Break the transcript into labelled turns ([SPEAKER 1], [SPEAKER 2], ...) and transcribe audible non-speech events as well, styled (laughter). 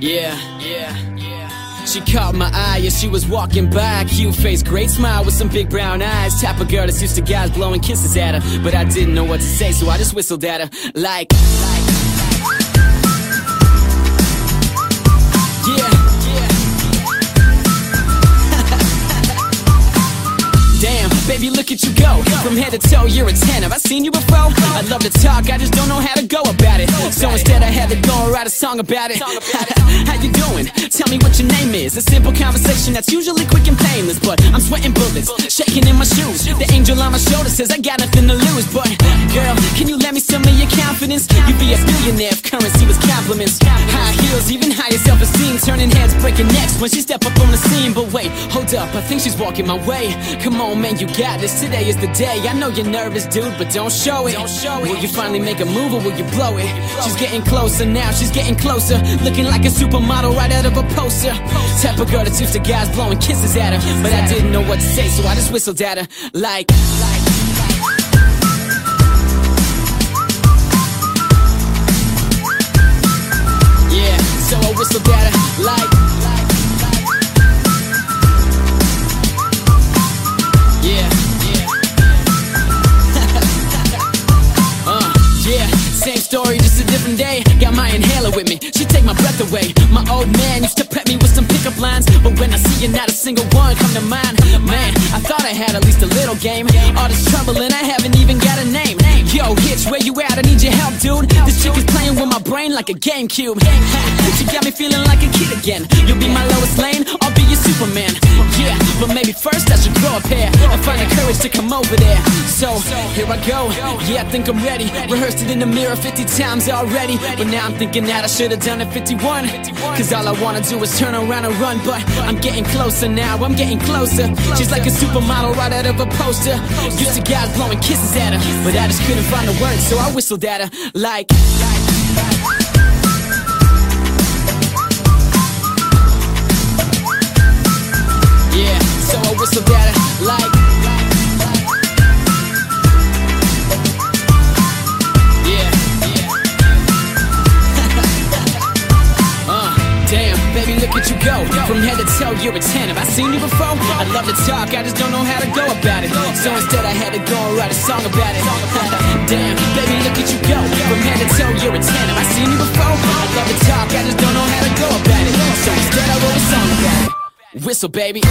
[SPEAKER 1] Yeah, yeah, yeah. She caught my eye as she was walking by. Cute face, great smile with some big brown eyes. Type of girl that's used to guys blowing kisses at her. But I didn't know what to say, so I just whistled at her. Like, yeah, From head to toe, you're a 10. Have I seen you before? I love to talk, I just don't know how to go about it. So instead, I had to go and write a song about it. (laughs) how you doing? Tell me what your name is. A simple conversation that's usually quick and painless. But I'm sweating bullets, shaking in my shoes. The angel on my shoulder says I got nothing to lose. But girl, can you let me some of your confidence? You'd be a billionaire if currency was compliments. High heels, even higher self-esteem. Turning heads, breaking necks when she step up on the scene. But wait, hold up, I think she's walking my way. Come on, man, you got this. Today is the day. I know you're nervous, dude, but don't show it. Don't show it. Will you finally make a move or will you blow it? She's getting closer now, she's getting closer. Looking like a supermodel right out of a poster. Type of girl that's used to guys blowing kisses at her. But I didn't know what to say, so I just whistled at her. Like, yeah, so I whistled at her. Like. (laughs) Uh, yeah, same story, just a different day. Got my inhaler with me, she take my breath away. My old man used to prep me with some pickup lines, but when I see you, not a single one come to mind. Man, I thought I had at least a little game. All this trouble and I haven't even got a name. Yo, Hitch, where you at? I need your help, dude. This chick is playing with my brain like a GameCube. She got me feeling like a kid again. You'll be my Lois Lane, I'll be your Superman. But maybe first I should grow a pair and find the courage to come over there. So here I go. Yeah, I think I'm ready. Rehearsed it in the mirror 50 times already. But now I'm thinking that I should have done it 51. Cause all I wanna do is turn around and run. But I'm getting closer now, I'm getting closer. She's like a supermodel right out of a poster. Used to guys blowing kisses at her. But I just couldn't find the words, so I whistled at her. Like, go. From head to toe, you're a 10. Have I seen you before? I love to talk, I just don't know how to go about it. So instead, I had to go and write a song about it. damn, baby, look at you go. From head to toe, you're a 10. Have I seen you before? I love to talk, I just don't know how to go about it. So instead, I wrote a song about it. Whistle, baby.